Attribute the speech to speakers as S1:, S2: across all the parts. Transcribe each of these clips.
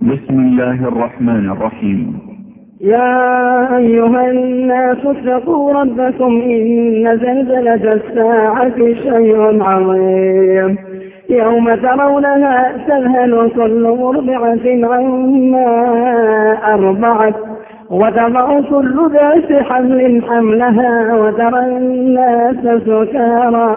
S1: بسم الله الرحمن الرحيم.
S2: يا أيها الناس اتقوا ربكم إن زلزلة الساعة شيء عظيم. يوم ترونها تذهل كل مرضعة عما أرضعت وتضع كل ذات حمل حملها وترى الناس سكارى.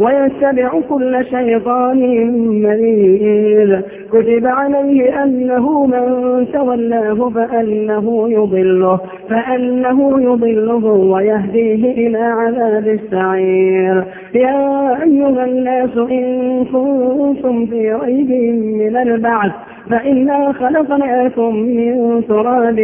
S2: ويتبع كل شيطان مريد كتب عليه أنه من تولاه فأنه يضله فأنه يضله ويهديه إلى عذاب السعير. يا أيها الناس إن كنتم في ريب من البعث فإنا خلقناكم من تراب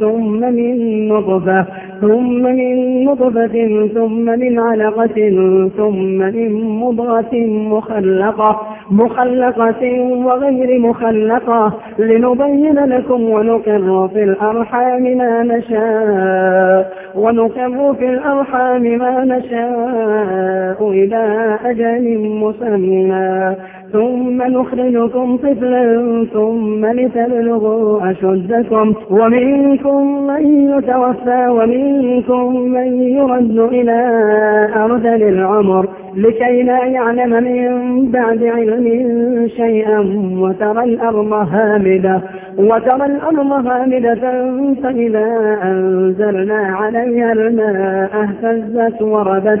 S2: ثم من نطفة ثم من نطفة ثم من علقة ثم من مضغة مخلقة مخلقة وغير مخلقة. لنبين لكم ونقر في الأرحام ما نشاء ونقر في الأرحام ما نشاء إلى أجل مسمى. ثم نخرجكم طفلا ثم لتبلغوا أشدكم. ومنكم من يتوفى ومنكم من يرد إلى أرذل العمر لكي لا يعلم من بعد علم شيئا وترى الأرض هامدة وترى الأرض هامدة فإذا أنزلنا عليها الماء اهتزت وربت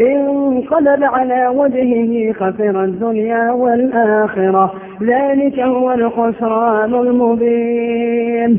S2: انقلب على وجهه خسر الدنيا والآخرة. ذلك هو الخسران المبين.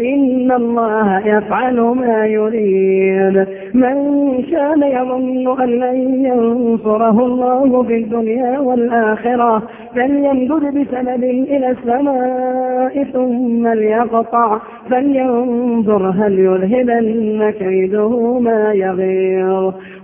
S2: إن الله يفعل ما يريد. من كان يظن أن لن ينصره الله في الدنيا والآخرة فليمدد بسبب إلى السماء ثم ليقطع. فلينظر هل يذهبن كيده ما يغير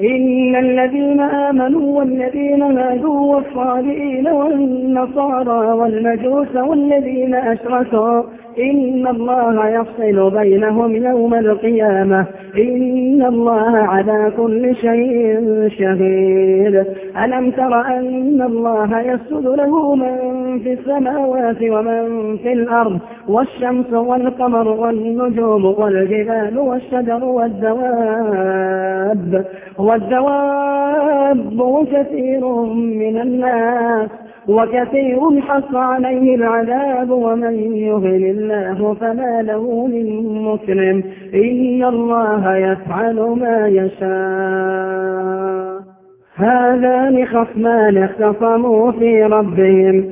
S2: إن الذين آمنوا والذين هادوا والصالحين والنصارى والمجوس والذين أشركوا إن الله يفصل بينهم يوم القيامة. إن الله على كل شيء شهيد. ألم تر أن الله يسجد له من في السماوات ومن في الأرض؟ والشمس والقمر والنجوم والجبال والشجر والدواب. والدواب وكثير من الناس وكثير حق عليه العذاب ومن يهل الله فما له من مكرم إن الله يفعل ما يشاء. هذان خصمان اختصموا في ربهم.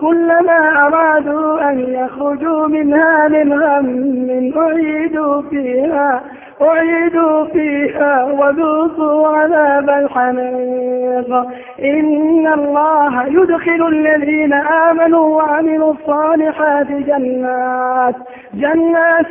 S2: كلما أرادوا أن يخرجوا منها من غم أعيدوا فيها أعيدوا فيها وذوقوا عذاب الحميق إن الله يدخل الذين آمنوا وعملوا الصالحات جنات جنات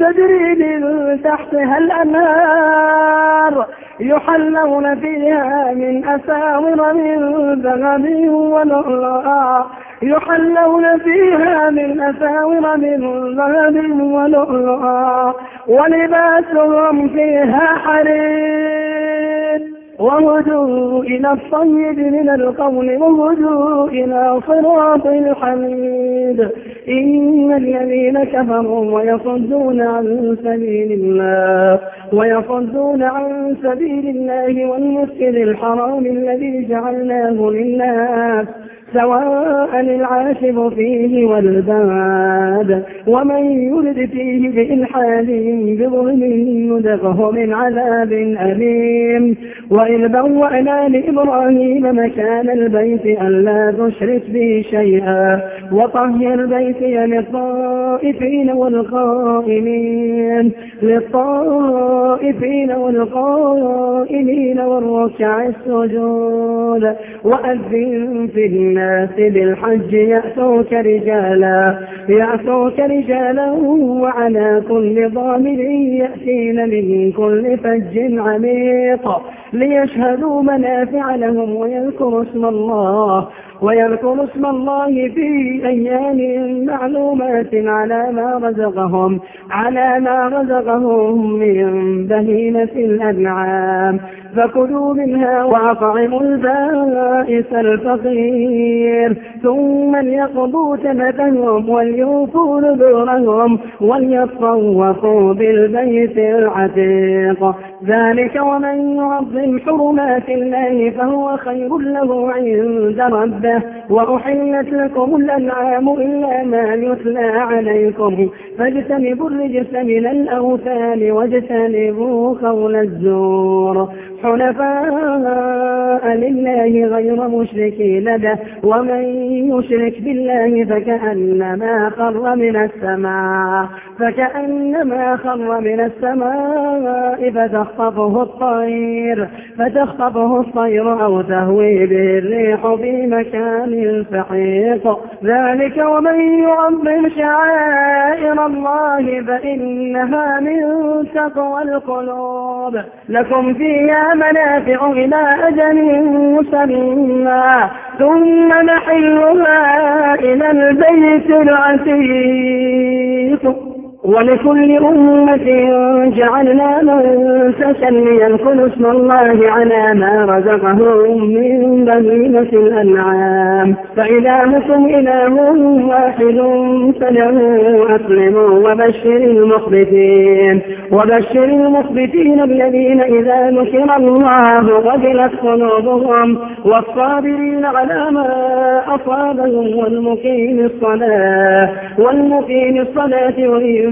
S2: تجري من تحتها الأنهار يحلون فيها من أساور من ذهب ولؤلؤا يحلون فيها من أساور من ذهب ولؤلؤا ولباسهم فيها حرير. وهدوا إلى الطيب من القول وهدوا إلى صراط الحميد. إن الذين كفروا ويصدون عن سبيل الله ويصدون عن سبيل الله والمسجد الحرام الذي جعلناه للناس. سواء العاشب فيه والباد ومن يرد فيه بإلحاد بظلم ندقه من عذاب أليم. وإذ بوأنا لإبراهيم مكان البيت ألا تشرك بي شيئا. وطهر بيتي للطائفين والقائمين للطائفين والقائمين والركع السجود. وأذن في الناس بالحج يأتوك رجالا يأتوك رجالا وعلى كل ضامر يأتين من كل فج عميق ليشهدوا منافع لهم ويذكروا اسم الله. ويذكر اسم الله في أيام معلومات على ما رزقهم على ما رزقهم من بهيمة الأنعام. فكلوا منها وأطعموا البائس الفقير. ثم ليقضوا تمثهم وليوفوا نذورهم وليطوفوا بالبيت العتيق. ذلك ومن يعظم حرمات الله فهو خير له عند ربه. وأحلت لكم الأنعام إلا ما يتلى عليكم. فاجتنبوا الرجس من الأوثان واجتنبوا قول الزور. حنفاء لله غير مشركين به ومن يشرك بالله فكأنما خر من السماء فكأنما خر من السماء فتخطفه الطير فتخطفه الطير أو تهوي به الريح في مكان سحيق. ذلك ومن يعظم شعائر الله فإنها من تقوى القلوب. لكم فيها منافع إلى أجل مسمى ثم نحلها إلى البيت العتيق. ولكل أمة جعلنا منسكا ليذكروا اسم الله على ما رزقهم من بهيمة الأنعام. فإلهكم إله واحد فله أسلموا وبشر المخبتين. وبشر المخبتين الذين إذا ذكر الله وجلت قلوبهم. والصابرين على ما أصابهم والمقيم الصلاة. والمقيم الصلاة وإن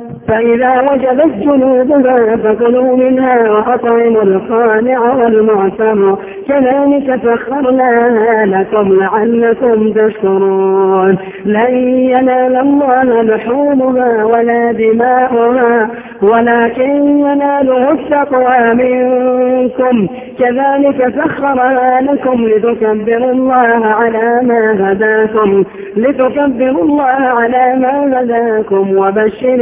S2: فإذا وجبت جنوبها فكلوا منها وأطعموا القانع والمعتمر كذلك سخرناها لكم لعلكم تشكرون. لن ينال الله لحومها ولا دماؤها ولكن يناله التقوى منكم. كذلك سخرها لكم لتكبروا الله على ما هداكم لتكبروا الله على ما هداكم وبشر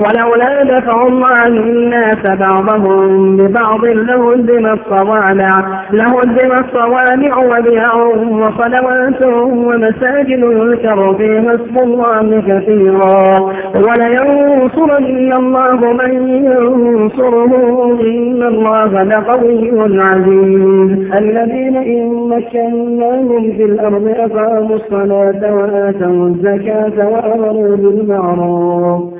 S2: ولولا دفع الله الناس بعضهم ببعض لهدم الصوامع لهدم الصوامع وبيع وصلوات ومساجد يذكر فيها اسم الله كثيرا. ولينصرن الله من ينصره إن الله لقوي عزيز. الذين إن مكناهم في الأرض أقاموا الصلاة وآتوا الزكاة وأمروا بالمعروف.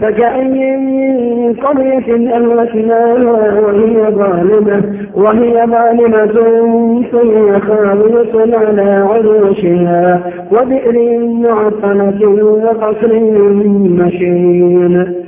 S2: فكأي من قرية أهلكناها وهي ظالمة وهي ظالمة فهي خاوية على عروشها وبئر معطلة وقصر مشين.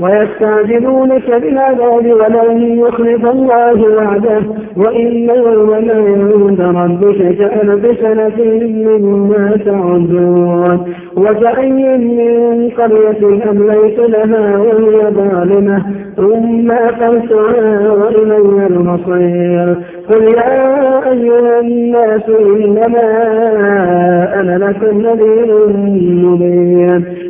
S2: ويستعجلونك بالعذاب ولن يخلف الله وعده. وإن يوما عند ربك كألف سنة مما تعدون. وكأي من قرية أمليت لها وهي ظالمة. ثم أخذتها وإلي المصير. قل يا أيها الناس إنما أنا لكم نذير مبين.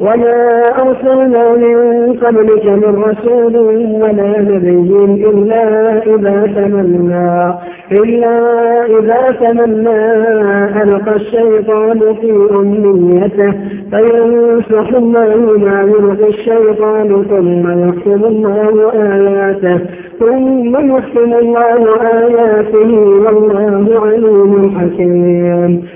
S2: وما أرسلنا من قبلك من رسول ولا نبي إلا إذا تمنى إلا إذا تمنى ألقى الشيطان في أمنيته فينسخ الله ما يلقي الشيطان ثم يحكم الله آياته ثم يحكم الله آياته والله عليم حكيم.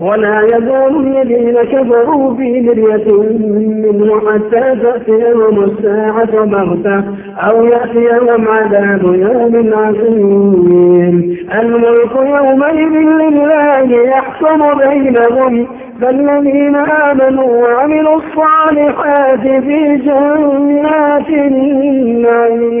S2: ولا يزال الذين كفروا في مرية منه حتى تأتيهم الساعة بغتة أو يأتيهم عذاب يوم عظيم. الملك يومئذ لله يحكم بينهم فالذين آمنوا وعملوا الصالحات في جنات النعيم.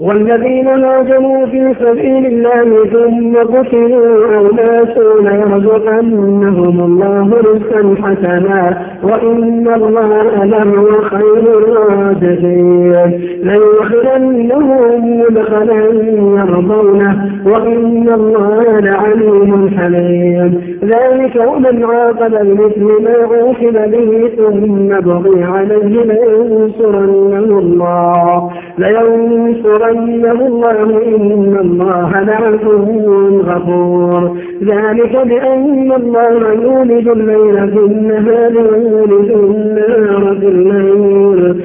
S2: والذين هاجموا في سبيل الله ثم قتلوا أو ماتوا ليرزقنهم الله رزقا حسنا وإن الله لهو خير الرازقين ليدخلنهم مدخلا يرضونه وإن الله لعليم حليم. ذلك ومن عاقب بمثل ما عوقب به ثم بغي عليه لينصرنه الله. لينصرنه الله إن الله لعفو غفور ذلك بأن الله يولد الليل في النهار ويولد النهار في الليل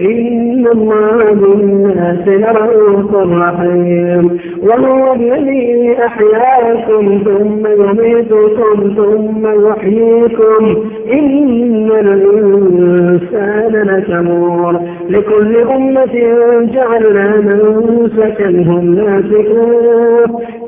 S2: إن الله بالناس لرؤوف رحيم. وهو الذي أحياكم ثم يميتكم ثم يحييكم. إن الإنسان لكفور لكل أمة جعلنا منسكا هم ناسكوه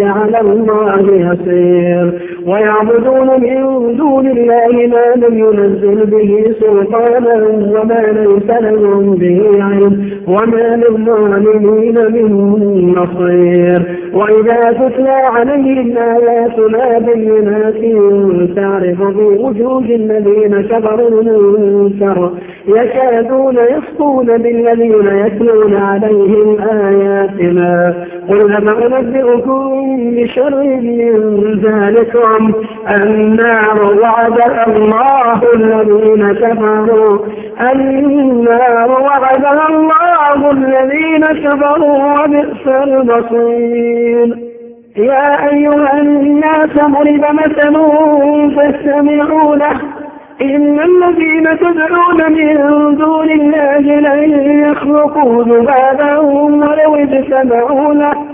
S2: على الله يسير. ويعبدون من دون الله ما لم ينزل به سلطانا وما ليس لهم به علم وما للظالمين من نصير. وإذا تتلى عليهم آياتنا بينات تعرف في وجوه الذين كفروا المنكر. يكادون يسقون بالذين يتلون عليهم آياتنا. قل هل أنبئكم بشر من ذلكم. النار وعد الله الذين كفروا. النار وعد الله الذين كفروا وبئس المصير. يا أيها الناس ضرب مثل فاستمعوا له. إن الذين تدعون من دون الله لن يخلقوا ذبابا ولو اجتمعوا له.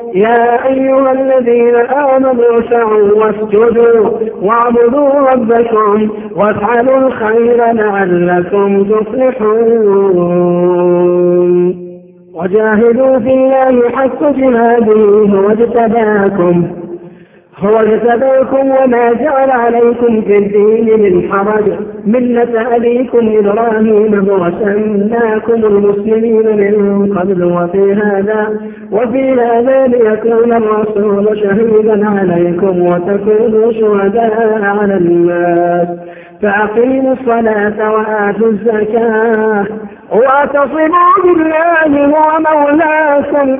S2: يا أيها الذين آمنوا اركعوا واسجدوا واعبدوا ربكم وافعلوا الخير لعلكم تفلحون. وجاهدوا في الله حق جهاده هو اجتباكم هو اجتباكم وما جعل عليكم في الدين من حرج. ملة أبيكم إبراهيم هو سماكم المسلمين من قبل وفي هذا وفي هذا ليكون الرسول شهيدا عليكم وتكونوا شهداء على الناس. فأقيموا الصلاة وآتوا الزكاة. واعتصموا بالله هو مولاكم.